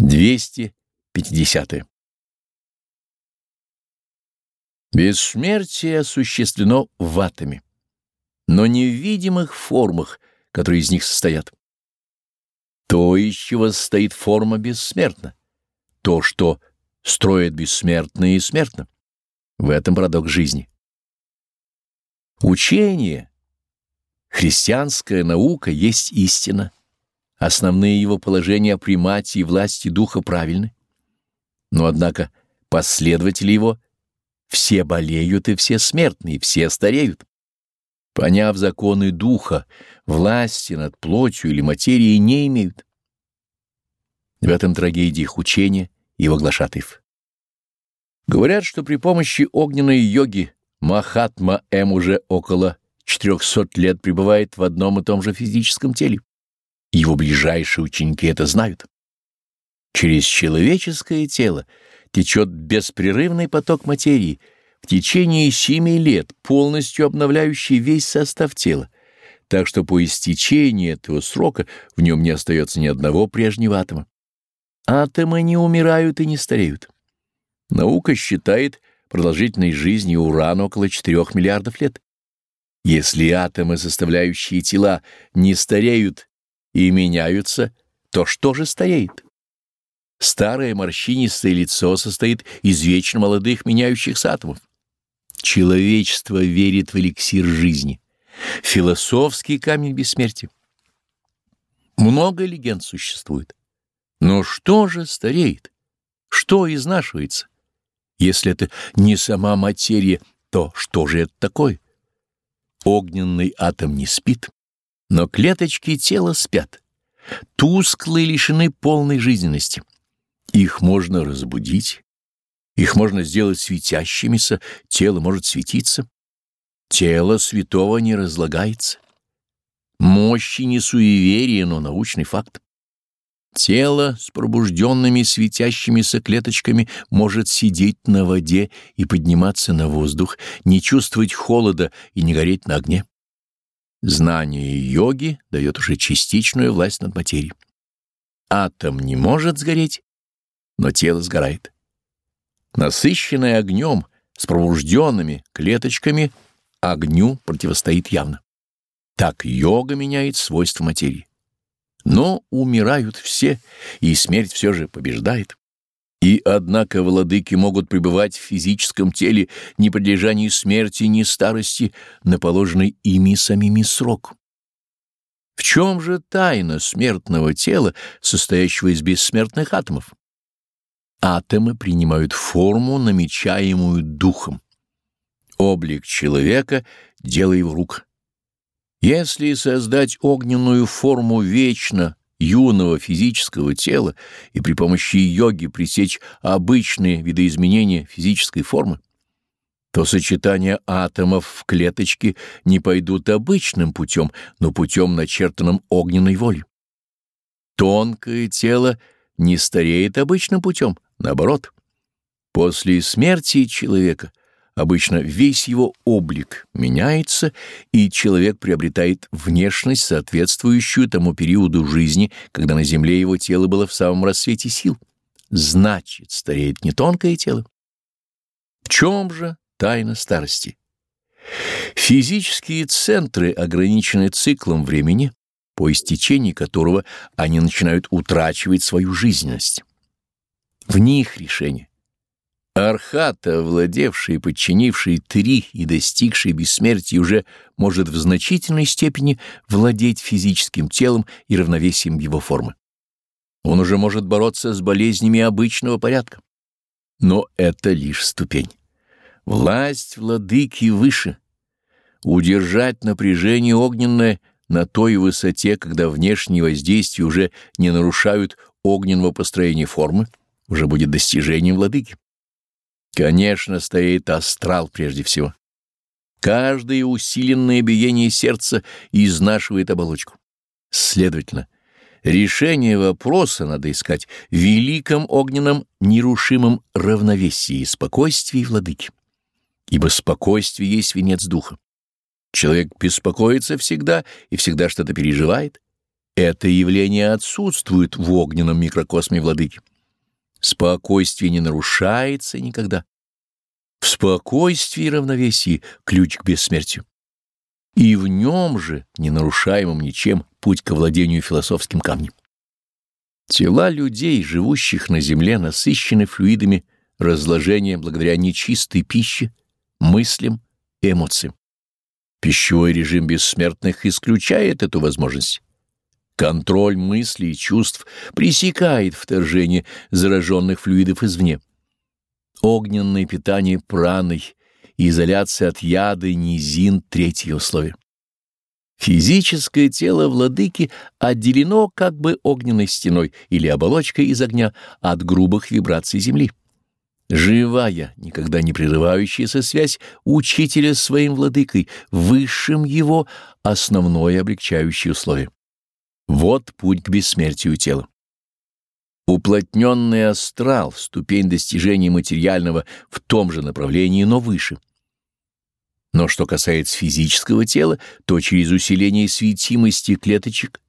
250. -е. Бессмертие осуществлено в атоме, но не в видимых формах, которые из них состоят. То, из чего состоит форма, бессмертно. То, что строит бессмертное и смертно. В этом парадокс жизни. Учение, христианская наука есть истина. Основные его положения о примате и власти духа правильны. Но, однако, последователи его все болеют и все смертны, и все стареют. Поняв законы духа, власти над плотью или материей не имеют. В этом трагедии их учения и его. Говорят, что при помощи огненной йоги Махатма М уже около 400 лет пребывает в одном и том же физическом теле. Его ближайшие ученики это знают. Через человеческое тело течет беспрерывный поток материи, в течение семи лет полностью обновляющий весь состав тела, так что по истечении этого срока в нем не остается ни одного прежнего атома. Атомы не умирают и не стареют. Наука считает продолжительность жизни урана около 4 миллиардов лет. Если атомы, составляющие тела, не стареют и меняются, то что же стареет? Старое морщинистое лицо состоит из вечно молодых меняющихся атомов. Человечество верит в эликсир жизни, философский камень бессмертия. Много легенд существует. Но что же стареет? Что изнашивается? Если это не сама материя, то что же это такое? Огненный атом не спит. Но клеточки тела спят, тусклые лишены полной жизненности. Их можно разбудить, их можно сделать светящимися, тело может светиться. Тело святого не разлагается. Мощи не суеверие, но научный факт. Тело с пробужденными светящимися клеточками может сидеть на воде и подниматься на воздух, не чувствовать холода и не гореть на огне. Знание йоги дает уже частичную власть над материей. Атом не может сгореть, но тело сгорает. Насыщенное огнем, с пробужденными клеточками, огню противостоит явно. Так йога меняет свойства материи. Но умирают все, и смерть все же побеждает. И однако владыки могут пребывать в физическом теле, не подлежа ни смерти, ни старости, на положенный ими самими срок. В чем же тайна смертного тела, состоящего из бессмертных атомов? Атомы принимают форму, намечаемую духом. Облик человека — дело его рук. Если создать огненную форму вечно юного физического тела и при помощи йоги пресечь обычные видоизменения физической формы, то сочетания атомов в клеточке не пойдут обычным путем, но путем, начертанным огненной волей. Тонкое тело не стареет обычным путем, наоборот. После смерти человека Обычно весь его облик меняется, и человек приобретает внешность, соответствующую тому периоду жизни, когда на земле его тело было в самом рассвете сил. Значит, стареет не тонкое тело. В чем же тайна старости? Физические центры ограничены циклом времени, по истечении которого они начинают утрачивать свою жизненность. В них решение. Архата, владевший и подчинивший три и достигший бессмертия, уже может в значительной степени владеть физическим телом и равновесием его формы. Он уже может бороться с болезнями обычного порядка. Но это лишь ступень. Власть владыки выше. Удержать напряжение огненное на той высоте, когда внешние воздействия уже не нарушают огненного построения формы, уже будет достижением владыки. Конечно, стоит астрал прежде всего. Каждое усиленное биение сердца изнашивает оболочку. Следовательно, решение вопроса надо искать в великом огненном нерушимом равновесии, спокойствии владыки. Ибо спокойствие есть венец духа. Человек беспокоится всегда и всегда что-то переживает. Это явление отсутствует в огненном микрокосме владыки. Спокойствие не нарушается никогда. В спокойствии и равновесии ключ к бессмертию. И в нем же, не нарушаемым ничем, путь к владению философским камнем. Тела людей, живущих на земле, насыщены флюидами разложения благодаря нечистой пище, мыслям эмоциям. Пищевой режим бессмертных исключает эту возможность. Контроль мыслей и чувств пресекает вторжение зараженных флюидов извне. Огненное питание праной, изоляция от яда и низин — третье условие. Физическое тело владыки отделено как бы огненной стеной или оболочкой из огня от грубых вибраций земли. Живая, никогда не прерывающаяся связь учителя с своим владыкой, высшим его, основное облегчающее условие. Вот путь к бессмертию тела. Уплотненный астрал — ступень достижения материального в том же направлении, но выше. Но что касается физического тела, то через усиление светимости клеточек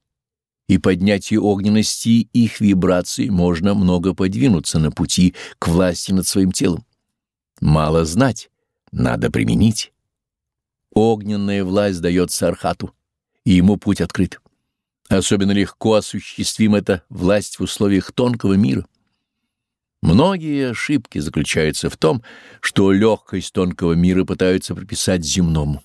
и поднятие огненности их вибраций можно много подвинуться на пути к власти над своим телом. Мало знать, надо применить. Огненная власть дается Архату, и ему путь открыт. Особенно легко осуществим эта власть в условиях тонкого мира. Многие ошибки заключаются в том, что легкость тонкого мира пытаются приписать земному.